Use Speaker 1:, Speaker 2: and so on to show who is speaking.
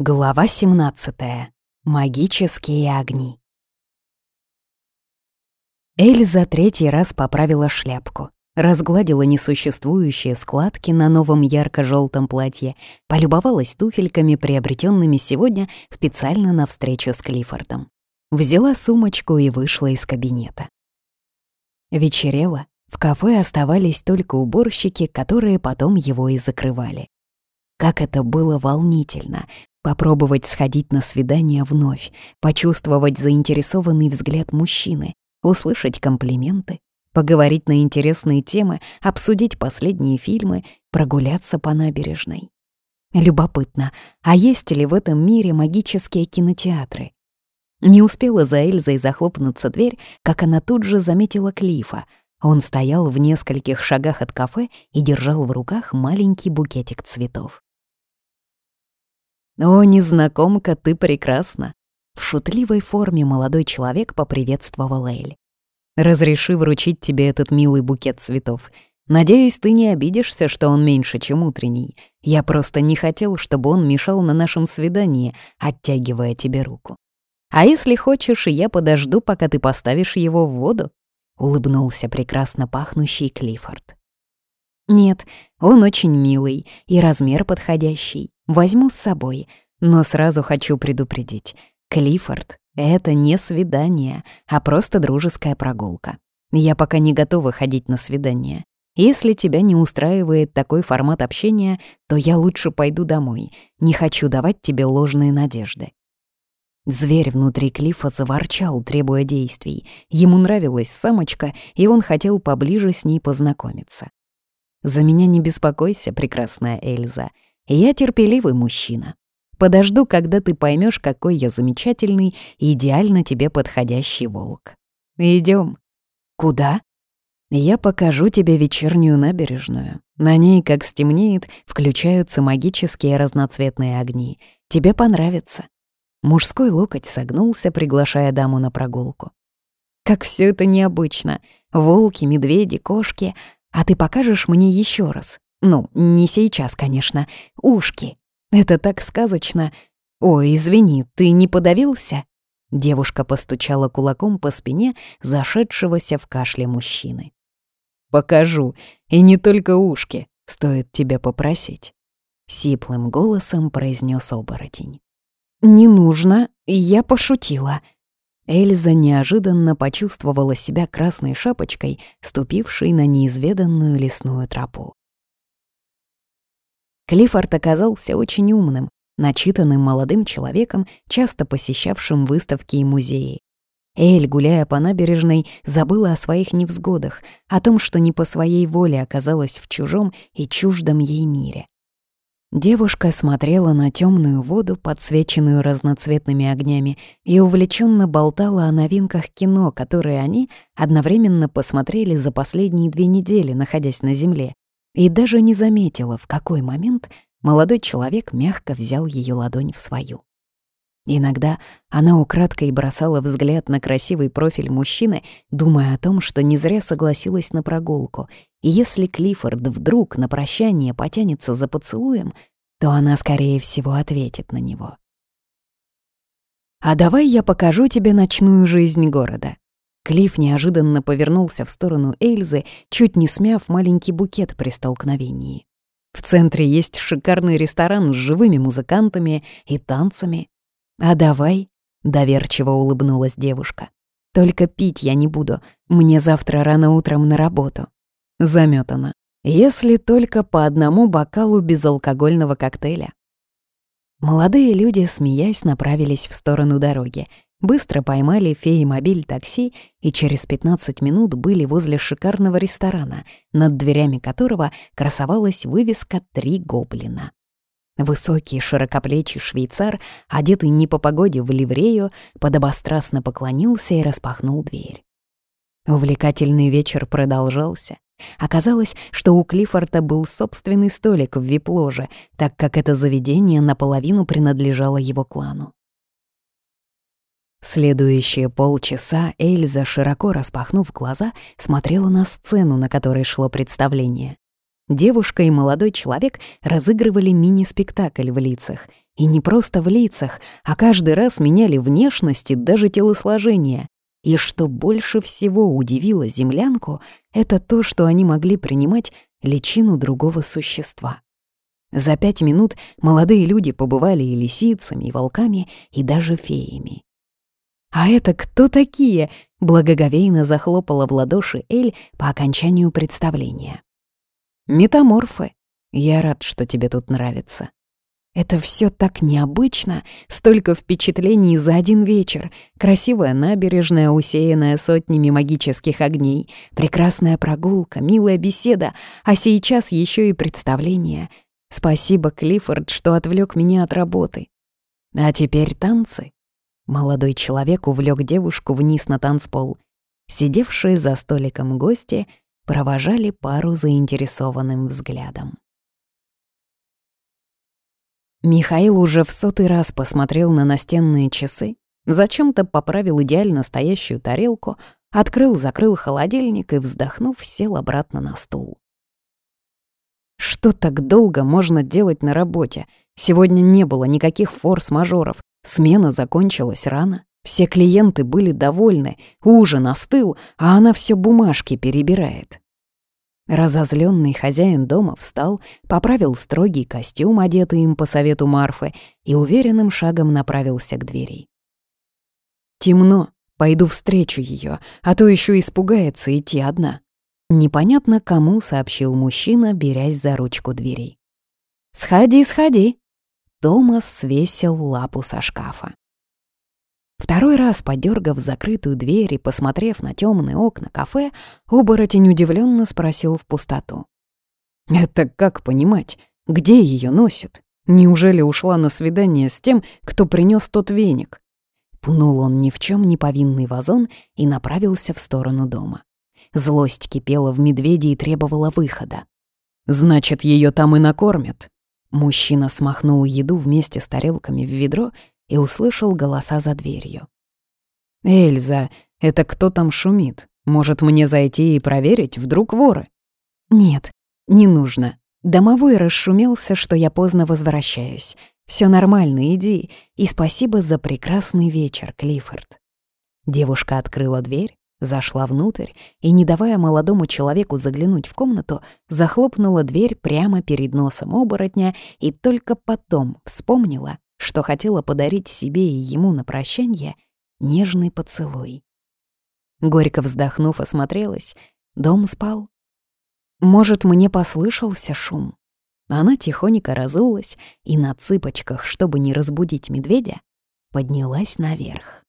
Speaker 1: Глава 17. Магические огни. Эльза третий раз поправила шляпку, разгладила несуществующие складки на новом ярко желтом платье, полюбовалась туфельками, приобретенными сегодня специально на встречу с Клиффордом. Взяла сумочку и вышла из кабинета. Вечерело, в кафе оставались только уборщики, которые потом его и закрывали. Как это было волнительно Попробовать сходить на свидание вновь, почувствовать заинтересованный взгляд мужчины, услышать комплименты, поговорить на интересные темы, обсудить последние фильмы, прогуляться по набережной. Любопытно, а есть ли в этом мире магические кинотеатры? Не успела за Эльзой захлопнуться дверь, как она тут же заметила Клифа. Он стоял в нескольких шагах от кафе и держал в руках маленький букетик цветов. «О, незнакомка, ты прекрасна!» В шутливой форме молодой человек поприветствовал Эль. «Разреши вручить тебе этот милый букет цветов. Надеюсь, ты не обидишься, что он меньше, чем утренний. Я просто не хотел, чтобы он мешал на нашем свидании, оттягивая тебе руку. А если хочешь, я подожду, пока ты поставишь его в воду?» — улыбнулся прекрасно пахнущий Клиффорд. «Нет, он очень милый и размер подходящий. Возьму с собой, но сразу хочу предупредить. Клиффорд — это не свидание, а просто дружеская прогулка. Я пока не готова ходить на свидание. Если тебя не устраивает такой формат общения, то я лучше пойду домой. Не хочу давать тебе ложные надежды. Зверь внутри Клифа заворчал, требуя действий. Ему нравилась самочка, и он хотел поближе с ней познакомиться. «За меня не беспокойся, прекрасная Эльза. Я терпеливый мужчина. Подожду, когда ты поймешь, какой я замечательный и идеально тебе подходящий волк. Идем. Куда? Я покажу тебе вечернюю набережную. На ней, как стемнеет, включаются магические разноцветные огни. Тебе понравится. Мужской локоть согнулся, приглашая даму на прогулку. Как все это необычно. Волки, медведи, кошки. А ты покажешь мне еще раз? Ну, не сейчас, конечно. Ушки. Это так сказочно. Ой, извини, ты не подавился? Девушка постучала кулаком по спине зашедшегося в кашле мужчины. «Покажу, и не только ушки, стоит тебя попросить», — сиплым голосом произнес оборотень. «Не нужно, я пошутила». Эльза неожиданно почувствовала себя красной шапочкой, ступившей на неизведанную лесную тропу. Клиффорд оказался очень умным, начитанным молодым человеком, часто посещавшим выставки и музеи. Эль, гуляя по набережной, забыла о своих невзгодах, о том, что не по своей воле оказалась в чужом и чуждом ей мире. Девушка смотрела на темную воду, подсвеченную разноцветными огнями, и увлеченно болтала о новинках кино, которые они одновременно посмотрели за последние две недели, находясь на Земле, и даже не заметила, в какой момент молодой человек мягко взял ее ладонь в свою. Иногда она украдкой бросала взгляд на красивый профиль мужчины, думая о том, что не зря согласилась на прогулку, и если Клиффорд вдруг на прощание потянется за поцелуем, то она, скорее всего, ответит на него. «А давай я покажу тебе ночную жизнь города», Клифф неожиданно повернулся в сторону Эльзы, чуть не смяв маленький букет при столкновении. В центре есть шикарный ресторан с живыми музыкантами и танцами. «А давай», — доверчиво улыбнулась девушка. «Только пить я не буду, мне завтра рано утром на работу». Замётана. Если только по одному бокалу безалкогольного коктейля. Молодые люди, смеясь, направились в сторону дороги, Быстро поймали феи-мобиль такси и через 15 минут были возле шикарного ресторана, над дверями которого красовалась вывеска «Три гоблина». Высокий широкоплечий швейцар, одетый не по погоде в ливрею, подобострастно поклонился и распахнул дверь. Увлекательный вечер продолжался. Оказалось, что у Клиффорта был собственный столик в вип-ложе, так как это заведение наполовину принадлежало его клану. Следующие полчаса Эльза, широко распахнув глаза, смотрела на сцену, на которой шло представление. Девушка и молодой человек разыгрывали мини-спектакль в лицах. И не просто в лицах, а каждый раз меняли внешность и даже телосложение. И что больше всего удивило землянку, это то, что они могли принимать личину другого существа. За пять минут молодые люди побывали и лисицами, и волками, и даже феями. «А это кто такие?» — благоговейно захлопала в ладоши Эль по окончанию представления. «Метаморфы. Я рад, что тебе тут нравится». Это все так необычно, столько впечатлений за один вечер. Красивая набережная, усеянная сотнями магических огней, прекрасная прогулка, милая беседа, а сейчас еще и представление. Спасибо, Клиффорд, что отвлек меня от работы. А теперь танцы. Молодой человек увлек девушку вниз на танцпол. Сидевшие за столиком гости провожали пару заинтересованным взглядом. Михаил уже в сотый раз посмотрел на настенные часы, зачем-то поправил идеально стоящую тарелку, открыл-закрыл холодильник и, вздохнув, сел обратно на стул. Что так долго можно делать на работе? Сегодня не было никаких форс-мажоров, Смена закончилась рано. Все клиенты были довольны, ужин остыл, а она все бумажки перебирает. Разозленный хозяин дома встал, поправил строгий костюм, одетый им по совету Марфы, и уверенным шагом направился к двери. «Темно, пойду встречу ее, а то еще испугается идти одна». Непонятно кому сообщил мужчина, берясь за ручку двери. «Сходи, сходи», Томас свесил лапу со шкафа. Второй раз, подергав закрытую дверь и посмотрев на темные окна кафе, оборотень удивленно спросил в пустоту. «Это как понимать? Где ее носит? Неужели ушла на свидание с тем, кто принес тот веник?» Пнул он ни в чем не повинный вазон и направился в сторону дома. Злость кипела в медведе и требовала выхода. «Значит, ее там и накормят», Мужчина смахнул еду вместе с тарелками в ведро и услышал голоса за дверью. «Эльза, это кто там шумит? Может, мне зайти и проверить, вдруг воры?» «Нет, не нужно. Домовой расшумелся, что я поздно возвращаюсь. Все нормально, иди, и спасибо за прекрасный вечер, Клиффорд». Девушка открыла дверь, Зашла внутрь и, не давая молодому человеку заглянуть в комнату, захлопнула дверь прямо перед носом оборотня и только потом вспомнила, что хотела подарить себе и ему на прощанье нежный поцелуй. Горько вздохнув, осмотрелась. Дом спал. Может, мне послышался шум? Она тихонько разулась и на цыпочках, чтобы не разбудить медведя, поднялась наверх.